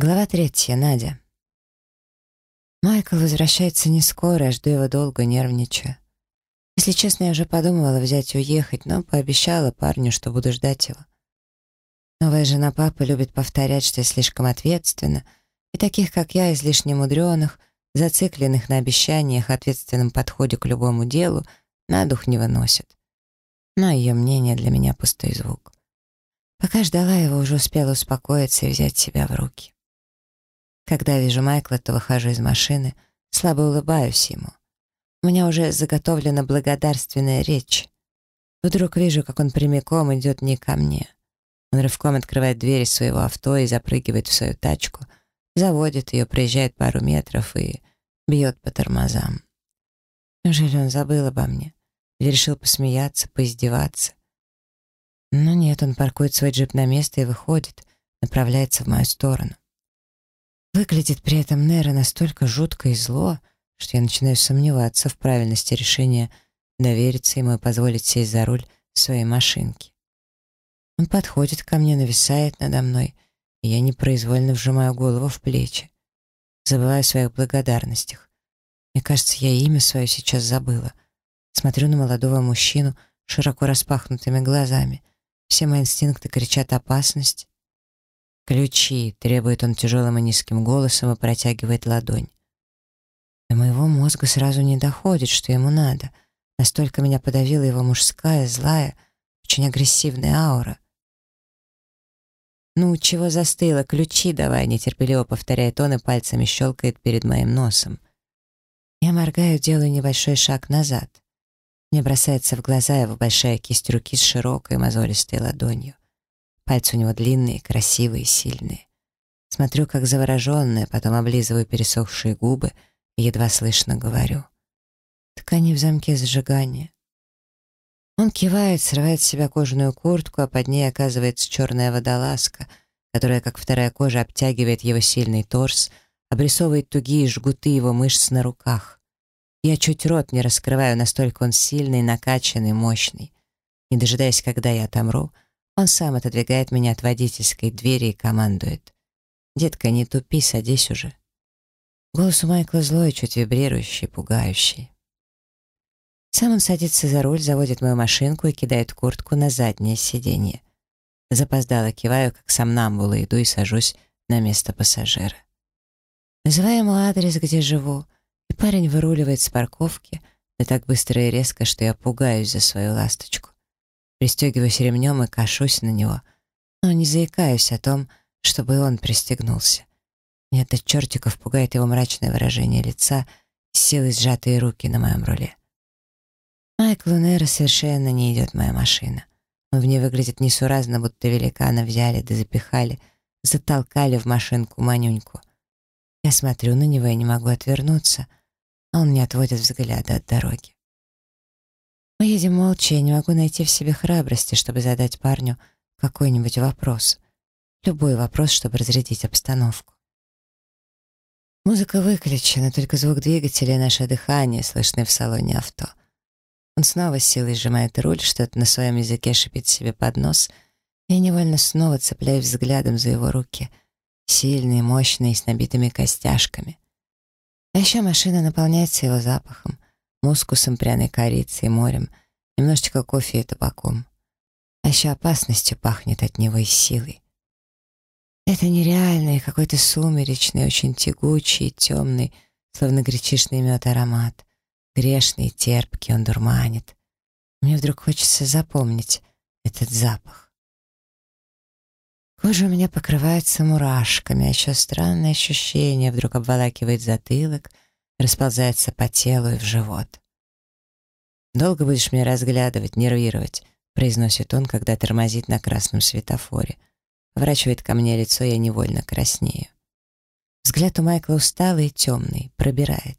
Глава третья. Надя. Майкл возвращается не скоро, жду его долго, нервничаю. Если честно, я уже подумывала взять и уехать, но пообещала парню, что буду ждать его. Новая жена папы любит повторять, что я слишком ответственна, и таких, как я, излишне мудреных, зацикленных на обещаниях, ответственном подходе к любому делу, на дух не выносит. Но ее мнение для меня пустой звук. Пока ждала его, уже успела успокоиться и взять себя в руки. Когда вижу Майкла, то выхожу из машины, слабо улыбаюсь ему. У меня уже заготовлена благодарственная речь. Вдруг вижу, как он прямиком идет не ко мне. Он рывком открывает дверь своего авто и запрыгивает в свою тачку, заводит ее, проезжает пару метров и бьет по тормозам. Неужели он забыл обо мне? Или решил посмеяться, поиздеваться? Но нет, он паркует свой джип на место и выходит, направляется в мою сторону. Выглядит при этом Нера настолько жутко и зло, что я начинаю сомневаться в правильности решения довериться ему и позволить сесть за руль своей машинки. Он подходит ко мне, нависает надо мной, и я непроизвольно вжимаю голову в плечи. Забываю о своих благодарностях. Мне кажется, я имя свое сейчас забыла. Смотрю на молодого мужчину широко распахнутыми глазами. Все мои инстинкты кричат «опасность». «Ключи!» — требует он тяжелым и низким голосом и протягивает ладонь. До моего мозга сразу не доходит, что ему надо. Настолько меня подавила его мужская, злая, очень агрессивная аура. «Ну, чего застыло? Ключи давай!» — нетерпеливо повторяет он и пальцами щелкает перед моим носом. Я моргаю, делаю небольшой шаг назад. Мне бросается в глаза его большая кисть руки с широкой мозолистой ладонью. Пальцы у него длинные, красивые, сильные. Смотрю, как завороженная, потом облизываю пересохшие губы и едва слышно говорю. Ткани в замке зажигания. Он кивает, срывает с себя кожаную куртку, а под ней оказывается черная водолазка, которая, как вторая кожа, обтягивает его сильный торс, обрисовывает тугие жгуты его мышц на руках. Я чуть рот не раскрываю, настолько он сильный, накачанный, мощный. Не дожидаясь, когда я отомру, он сам отодвигает меня от водительской двери и командует. «Детка, не тупи, садись уже». Голос у Майкла злой, чуть вибрирующий, пугающий. Сам он садится за руль, заводит мою машинку и кидает куртку на заднее сиденье. Запоздало киваю, как сам намбула, иду и сажусь на место пассажира. Называю ему адрес, где живу, и парень выруливает с парковки, да так быстро и резко, что я пугаюсь за свою ласточку. Пристегиваюсь ремнем и кашусь на него, но не заикаюсь о том, чтобы он пристегнулся. Меня до чертиков пугает его мрачное выражение лица и силой сжатые руки на моем руле. Майклу Нера совершенно не идет моя машина. Он в ней выглядит несуразно, будто великана взяли да запихали, затолкали в машинку манюньку. Я смотрю на него и не могу отвернуться, а он не отводит взгляда от дороги. Мы едем молча, и не могу найти в себе храбрости, чтобы задать парню какой-нибудь вопрос. Любой вопрос, чтобы разрядить обстановку. Музыка выключена, только звук двигателя и наше дыхание слышны в салоне авто. Он снова силой сжимает руль, что-то на своем языке шипит себе под нос, я невольно снова цепляюсь взглядом за его руки, сильные, мощные, с набитыми костяшками. А еще машина наполняется его запахом, мускусом, пряной корицей, морем, немножечко кофе и табаком. А еще опасностью пахнет от него и силой. Это нереальный, какой-то сумеречный, очень тягучий, темный, словно гречишный мед аромат. Грешный, терпкий, он дурманит. Мне вдруг хочется запомнить этот запах. Кожа у меня покрывается мурашками, а еще странное ощущение вдруг обволакивает затылок — расползается по телу и в живот. «Долго будешь меня разглядывать, нервировать», — произносит он, когда тормозит на красном светофоре. Врачивает ко мне лицо, я невольно краснею. Взгляд у Майкла усталый и темный, пробирает.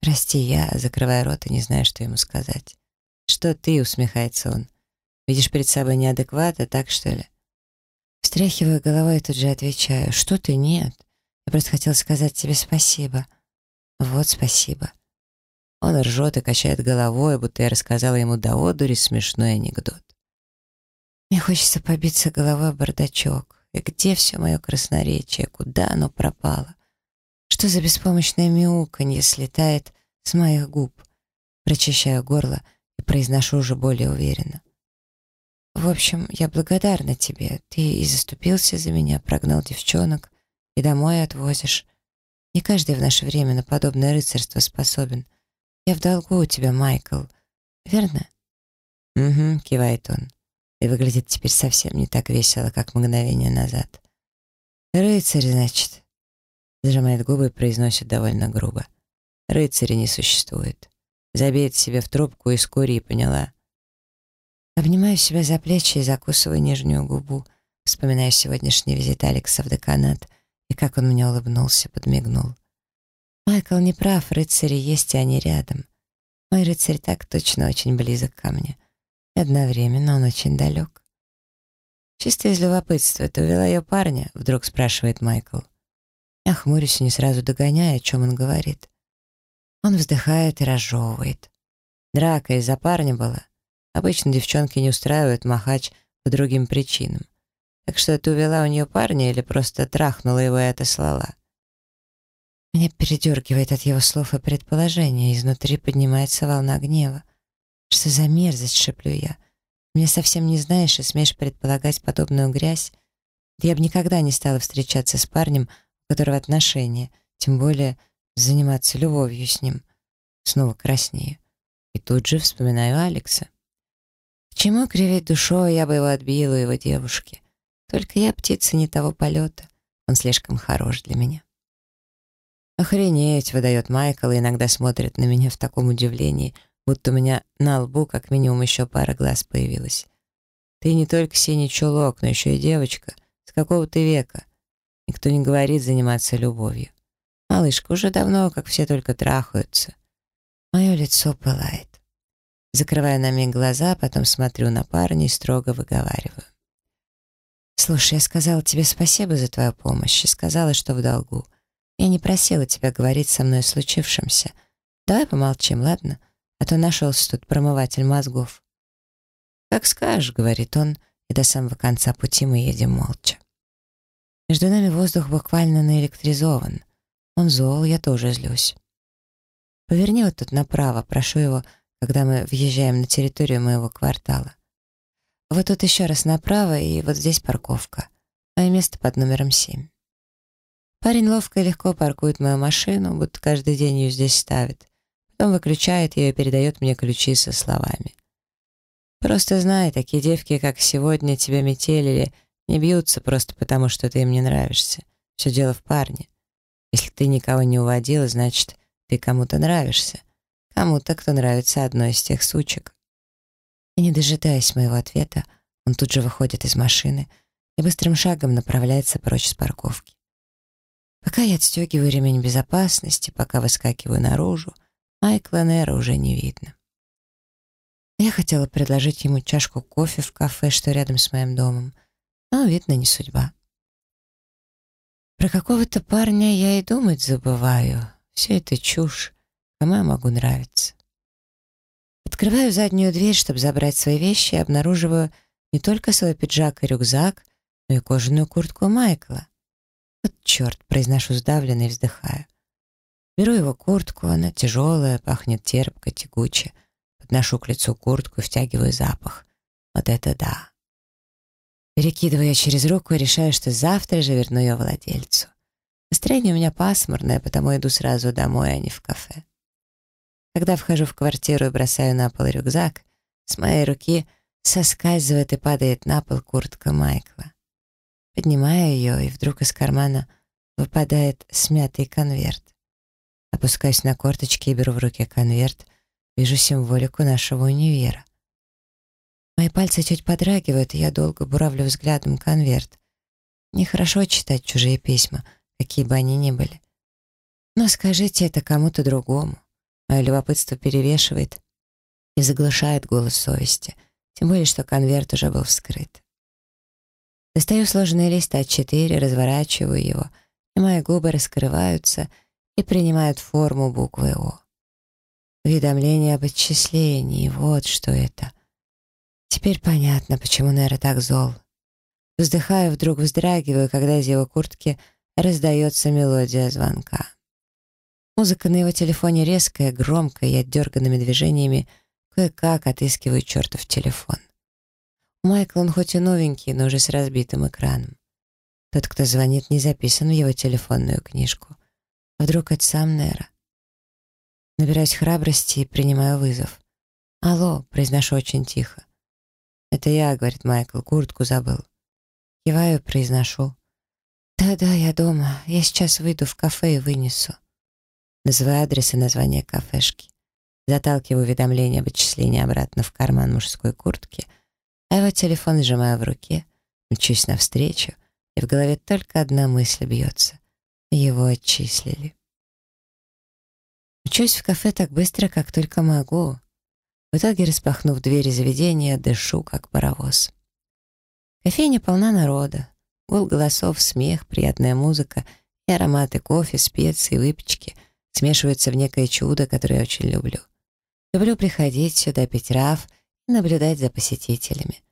«Прости, я», закрываю рот и не знаю, что ему сказать. «Что ты?» — усмехается он. «Видишь перед собой неадеквата, так что ли?» Встряхиваю головой и тут же отвечаю. «Что ты? Нет. Я просто хотела сказать тебе спасибо. Вот спасибо. Он ржет и качает головой, будто я рассказала ему до одури смешной анекдот. Мне хочется побиться головой в бардачок. И где все мое красноречие? Куда оно пропало? Что за беспомощное мяуканье слетает с моих губ? Прочищаю горло и произношу уже более уверенно. В общем, я благодарна тебе. Ты и заступился за меня, прогнал девчонок, и домой отвозишь. Не каждый в наше время на подобное рыцарство способен. Я в долгу у тебя, Майкл. Верно? Угу, кивает он. И выглядит теперь совсем не так весело, как мгновение назад. Рыцарь, значит. Зажимает губы и произносит довольно грубо. Рыцаря не существует. Забей себе в трубку и скури, поняла? Обнимаю себя за плечи и закусываю нижнюю губу, вспоминая сегодняшний визит Алекса в деканат и как он мне улыбнулся, подмигнул. Майкл не прав, рыцари есть, и они рядом. Мой рыцарь так точно очень близок ко мне. И одновременно он очень далек. «Чисто из любопытства, ты увела ее парня?» — вдруг спрашивает Майкл. Я хмурюсь и не сразу догоняю, о чем он говорит. Он вздыхает и разжевывает. Драка из-за парня была. Обычно девчонки не устраивают махач по другим причинам. Так что ты увела у нее парня или просто трахнула его и отослала? Меня передергивает от его слов и предположения, изнутри поднимается волна гнева. Что за мерзость, шеплю я. Меня совсем не знаешь и смеешь предполагать подобную грязь. Я бы никогда не стала встречаться с парнем, у которого отношения, тем более заниматься любовью с ним. Снова краснею. И тут же вспоминаю Алекса. К чему кривить душой, я бы его отбила, его девушки. Только я птица не того полета. Он слишком хорош для меня. «Охренеть!» — выдает Майкл и иногда смотрит на меня в таком удивлении, будто у меня на лбу как минимум еще пара глаз появилась. «Ты не только синий чулок, но еще и девочка. С какого ты века? Никто не говорит заниматься любовью. Малышка, уже давно, как все только трахаются. Мое лицо пылает. Закрываю на миг глаза, потом смотрю на парня и строго выговариваю. «Слушай, я сказала тебе спасибо за твою помощь и сказала, что в долгу. Я не просила тебя говорить со мной о случившемся. Давай помолчим, ладно? А то нашелся тут промыватель мозгов». «Как скажешь», — говорит он, и до самого конца пути мы едем молча. Между нами воздух буквально наэлектризован. Он зол, я тоже злюсь. «Поверни вот тут направо», — прошу его, когда мы въезжаем на территорию моего квартала. Вот тут еще раз направо, и вот здесь парковка. Мое место под номером 7. Парень ловко и легко паркует мою машину, будто каждый день ее здесь ставит. Потом выключает ее и передает мне ключи со словами. «Просто знай, такие девки, как сегодня, тебя метелили, не бьются просто потому, что ты им не нравишься. Все дело в парне. Если ты никого не уводила, значит, ты кому-то нравишься. Кому-то, кто нравится одной из тех сучек. И не дожидаясь моего ответа, он тут же выходит из машины и быстрым шагом направляется прочь с парковки. Пока я отстегиваю ремень безопасности, пока выскакиваю наружу, Майкла Нера уже не видно. Я хотела предложить ему чашку кофе в кафе, что рядом с моим домом, но, видно, не судьба. Про какого-то парня я и думать забываю. Все это чушь. Кому я могу нравиться? Открываю заднюю дверь, чтобы забрать свои вещи, и обнаруживаю не только свой пиджак и рюкзак, но и кожаную куртку Майкла. Вот черт, произношу сдавленно и вздыхаю. Беру его куртку, она тяжелая, пахнет терпко, тягуче. Подношу к лицу куртку и втягиваю запах. Вот это да. Перекидываю ее через руку и решаю, что завтра же верну ее владельцу. Настроение у меня пасмурное, потому иду сразу домой, а не в кафе. Когда вхожу в квартиру и бросаю на пол рюкзак, с моей руки соскальзывает и падает на пол куртка Майкла. Поднимаю ее, и вдруг из кармана выпадает смятый конверт. Опускаюсь на корточки и беру в руки конверт, вижу символику нашего универа. Мои пальцы чуть подрагивают, и я долго буравлю взглядом конверт. Нехорошо читать чужие письма, какие бы они ни были. Но скажите это кому-то другому. Мое любопытство перевешивает и заглушает голос совести, тем более, что конверт уже был вскрыт. Достаю сложный лист А4, разворачиваю его, и мои губы раскрываются и принимают форму буквы О. Уведомление об отчислении, вот что это. Теперь понятно, почему Нера так зол. Вздыхаю, вдруг вздрагиваю, когда из его куртки раздается мелодия звонка. Музыка на его телефоне резкая, громкая и отдерганными движениями кое-как отыскиваю чертов телефон. У Майкла он хоть и новенький, но уже с разбитым экраном. Тот, кто звонит, не записан в его телефонную книжку. А вдруг это сам Нера? Набираюсь храбрости и принимаю вызов. «Алло», — произношу очень тихо. «Это я», — говорит Майкл, — «куртку забыл». Киваю, произношу. «Да-да, я дома. Я сейчас выйду в кафе и вынесу». Называю адрес и название кафешки. Заталкиваю уведомление об отчислении обратно в карман мужской куртки, а его телефон сжимаю в руке, мчусь навстречу, и в голове только одна мысль бьется. Его отчислили. Учусь в кафе так быстро, как только могу. В итоге, распахнув двери заведения, дышу, как паровоз. Кофейня полна народа. Гул голосов, смех, приятная музыка и ароматы кофе, специй, выпечки смешиваются в некое чудо, которое я очень люблю. Люблю приходить сюда, пить раф и наблюдать за посетителями.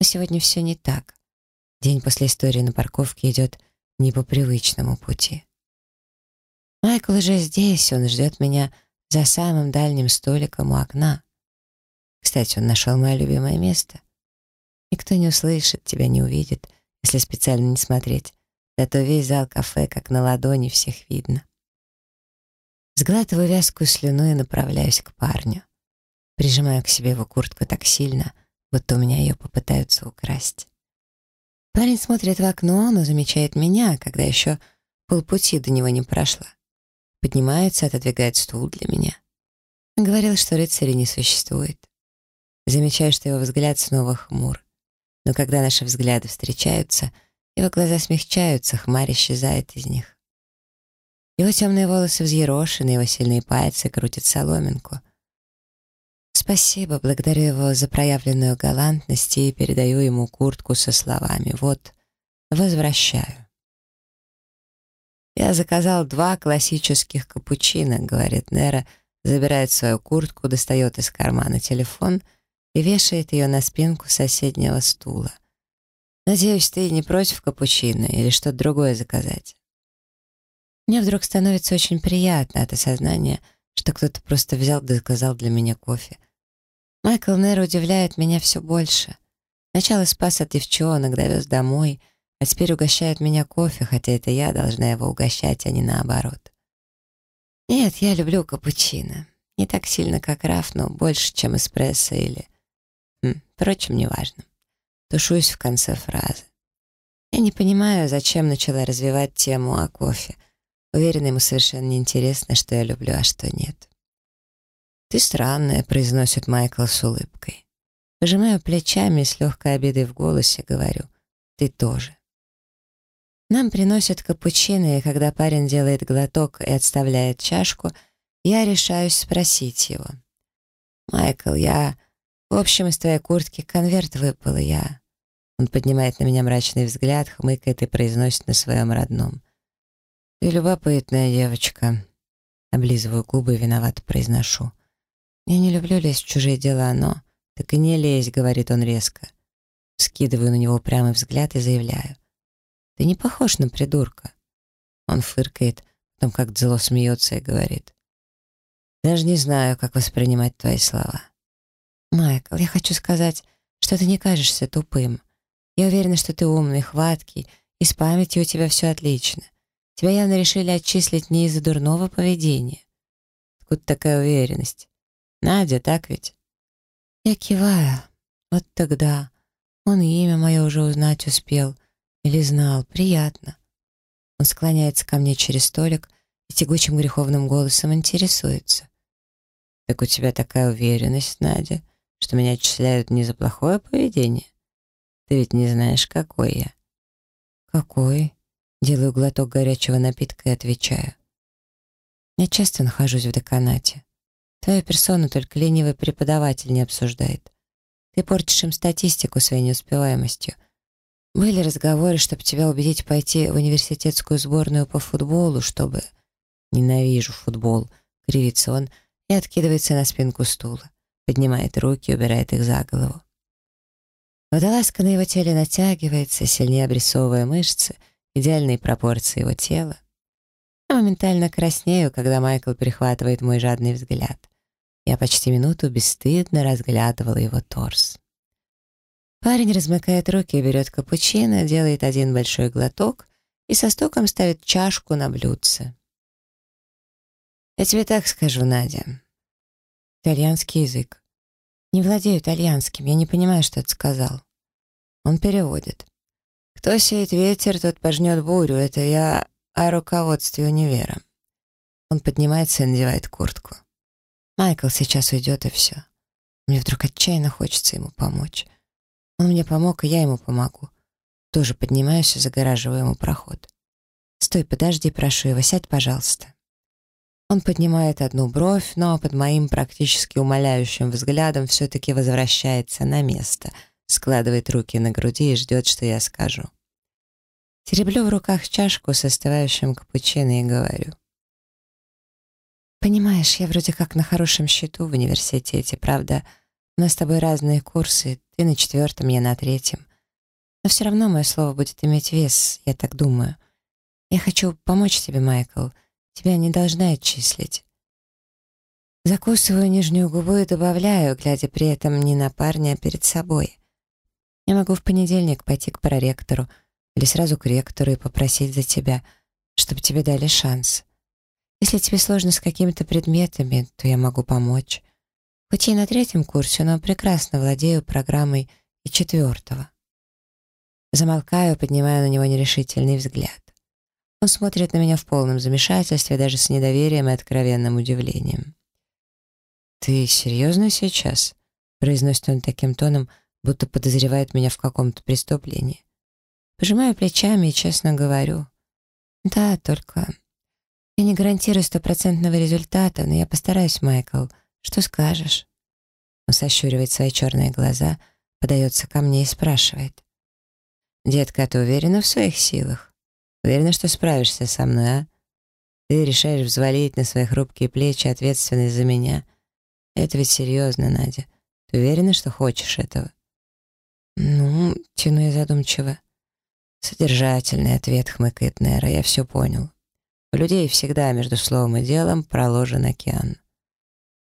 Но сегодня все не так. День после истории на парковке идет не по привычному пути. Майкл уже здесь, он ждет меня за самым дальним столиком у окна. Кстати, он нашел мое любимое место. Никто не услышит, тебя не увидит, если специально не смотреть. Зато весь зал кафе, как на ладони, всех видно. Сглатываю вязкую слюну и направляюсь к парню. Прижимаю к себе его куртку так сильно, будто у меня ее попытаются украсть. Парень смотрит в окно, но замечает меня, когда еще полпути до него не прошла. Поднимается, отодвигает стул для меня. Говорил, что рыцаря не существует. Замечаю, что его взгляд снова хмур. Но когда наши взгляды встречаются, его глаза смягчаются, хмарь исчезает из них. Его темные волосы взъерошены, его сильные пальцы крутят соломинку. Спасибо, благодарю его за проявленную галантность и передаю ему куртку со словами «Вот, возвращаю». «Я заказал два классических капучино», — говорит Нера, забирает свою куртку, достает из кармана телефон и вешает ее на спинку соседнего стула. «Надеюсь, ты не против капучино или что-то другое заказать?» Мне вдруг становится очень приятно от осознания, что кто-то просто взял да заказал для меня кофе. Майкл Нер удивляет меня все больше. Сначала спас от девчонок, довез домой — а теперь угощает меня кофе, хотя это я должна его угощать, а не наоборот. Нет, я люблю капучино. Не так сильно, как раф, но больше, чем эспрессо или... Хм, впрочем, неважно. Тушусь в конце фразы. Я не понимаю, зачем начала развивать тему о кофе. Уверена, ему совершенно неинтересно, что я люблю, а что нет. «Ты странная», — произносит Майкл с улыбкой. Пожимаю плечами и с легкой обидой в голосе говорю. «Ты тоже». Нам приносят капучино, и когда парень делает глоток и отставляет чашку, я решаюсь спросить его. «Майкл, я... В общем, из твоей куртки конверт выпал, и я...» Он поднимает на меня мрачный взгляд, хмыкает и произносит на своем родном. «Ты любопытная девочка». Облизываю губы и виновато произношу. «Я не люблю лезть в чужие дела, но...» «Так и не лезь», — говорит он резко. Скидываю на него прямый взгляд и заявляю. Ты не похож на придурка. Он фыркает, потом как зло смеется и говорит. Даже не знаю, как воспринимать твои слова. Майкл, я хочу сказать, что ты не кажешься тупым. Я уверена, что ты умный, хваткий, и с памятью у тебя все отлично. Тебя явно решили отчислить не из-за дурного поведения. Откуда такая уверенность? Надя, так ведь? Я киваю. Вот тогда. Он имя мое уже узнать успел. Или знал, приятно. Он склоняется ко мне через столик и тягучим греховным голосом интересуется. «Так у тебя такая уверенность, Надя, что меня отчисляют не за плохое поведение? Ты ведь не знаешь, какой я». «Какой?» Делаю глоток горячего напитка и отвечаю. Я часто нахожусь в деканате. Твою персону только ленивый преподаватель не обсуждает. Ты портишь им статистику своей неуспеваемостью, были разговоры, чтобы тебя убедить пойти в университетскую сборную по футболу, чтобы... Ненавижу футбол, кривится он и откидывается на спинку стула, поднимает руки, убирает их за голову. Водолазка на его теле натягивается, сильнее обрисовывая мышцы, идеальные пропорции его тела. Я моментально краснею, когда Майкл перехватывает мой жадный взгляд. Я почти минуту бесстыдно разглядывала его торс. Парень размыкает руки берет капучино, делает один большой глоток и со стуком ставит чашку на блюдце. «Я тебе так скажу, Надя. Итальянский язык. Не владею итальянским, я не понимаю, что ты сказал». Он переводит. «Кто сеет ветер, тот пожнет бурю. Это я о руководстве универа». Он поднимается и надевает куртку. Майкл сейчас уйдет, и все. Мне вдруг отчаянно хочется ему помочь. Он мне помог, и я ему помогу. Тоже поднимаюсь и загораживаю ему проход. «Стой, подожди, прошу его, сядь, пожалуйста». Он поднимает одну бровь, но под моим практически умоляющим взглядом все-таки возвращается на место, складывает руки на груди и ждет, что я скажу. Тереблю в руках чашку с остывающим капучино и говорю. «Понимаешь, я вроде как на хорошем счету в университете, правда, у нас с тобой разные курсы, ты на четвертом, я на третьем. Но все равно мое слово будет иметь вес, я так думаю. Я хочу помочь тебе, Майкл, тебя не должна отчислить». Закусываю нижнюю губу и добавляю, глядя при этом не на парня, а перед собой. Я могу в понедельник пойти к проректору или сразу к ректору и попросить за тебя, чтобы тебе дали шанс. Если тебе сложно с какими-то предметами, то я могу помочь. Хоть и на третьем курсе, но прекрасно владею программой и четвертого. Замолкаю, поднимаю на него нерешительный взгляд. Он смотрит на меня в полном замешательстве, даже с недоверием и откровенным удивлением. «Ты серьезно сейчас?» — произносит он таким тоном, будто подозревает меня в каком-то преступлении. Пожимаю плечами и честно говорю. «Да, только я не гарантирую стопроцентного результата, но я постараюсь, Майкл. Что скажешь?» Он сощуривает свои черные глаза, подается ко мне и спрашивает. «Детка, ты уверена в своих силах? Уверена, что справишься со мной, а? Ты решаешь взвалить на свои хрупкие плечи ответственность за меня. Это ведь серьезно, Надя. Ты уверена, что хочешь этого?» «Ну, тяну я задумчиво». Содержательный ответ, хмыкает Нера, я все понял. У людей всегда между словом и делом проложен океан.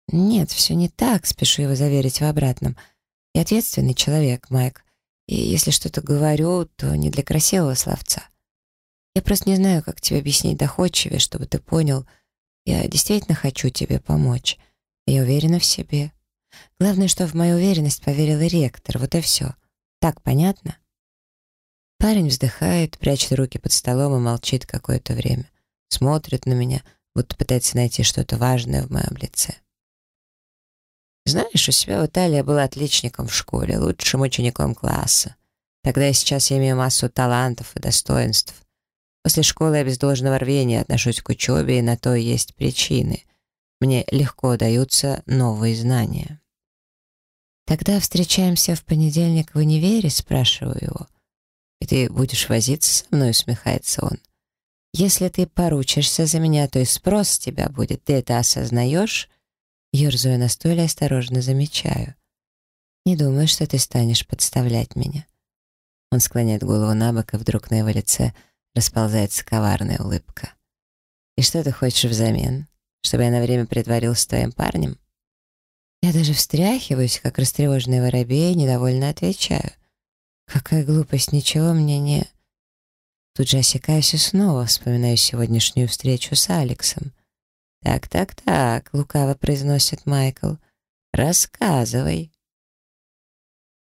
«Нет, все не так», — спешу его заверить в обратном. «Я ответственный человек, Майк, и если что-то говорю, то не для красивого словца. Я просто не знаю, как тебе объяснить доходчивее, чтобы ты понял. Я действительно хочу тебе помочь. Я уверена в себе. Главное, что в мою уверенность поверил и ректор, вот и все. Так понятно?» Парень вздыхает, прячет руки под столом и молчит какое-то время смотрит на меня, будто пытается найти что-то важное в моем лице. Знаешь, у себя в Италии был отличником в школе, лучшим учеником класса. Тогда и сейчас я имею массу талантов и достоинств. После школы я без должного рвения отношусь к учебе, и на то есть причины. Мне легко даются новые знания. «Тогда встречаемся в понедельник в универе?» — спрашиваю его. «И ты будешь возиться со мной?» — усмехается он. Если ты поручишься за меня, то и спрос с тебя будет. Ты это осознаешь?» Ёрзаю на стуле, осторожно замечаю. «Не думаю, что ты станешь подставлять меня». Он склоняет голову на бок, и вдруг на его лице расползается коварная улыбка. «И что ты хочешь взамен? Чтобы я на время притворился твоим парнем?» Я даже встряхиваюсь, как растревоженный воробей, недовольно отвечаю. «Какая глупость, ничего мне не...» Тут же осекаюсь и снова вспоминаю сегодняшнюю встречу с Алексом. «Так, так, так», — лукаво произносит Майкл. «Рассказывай».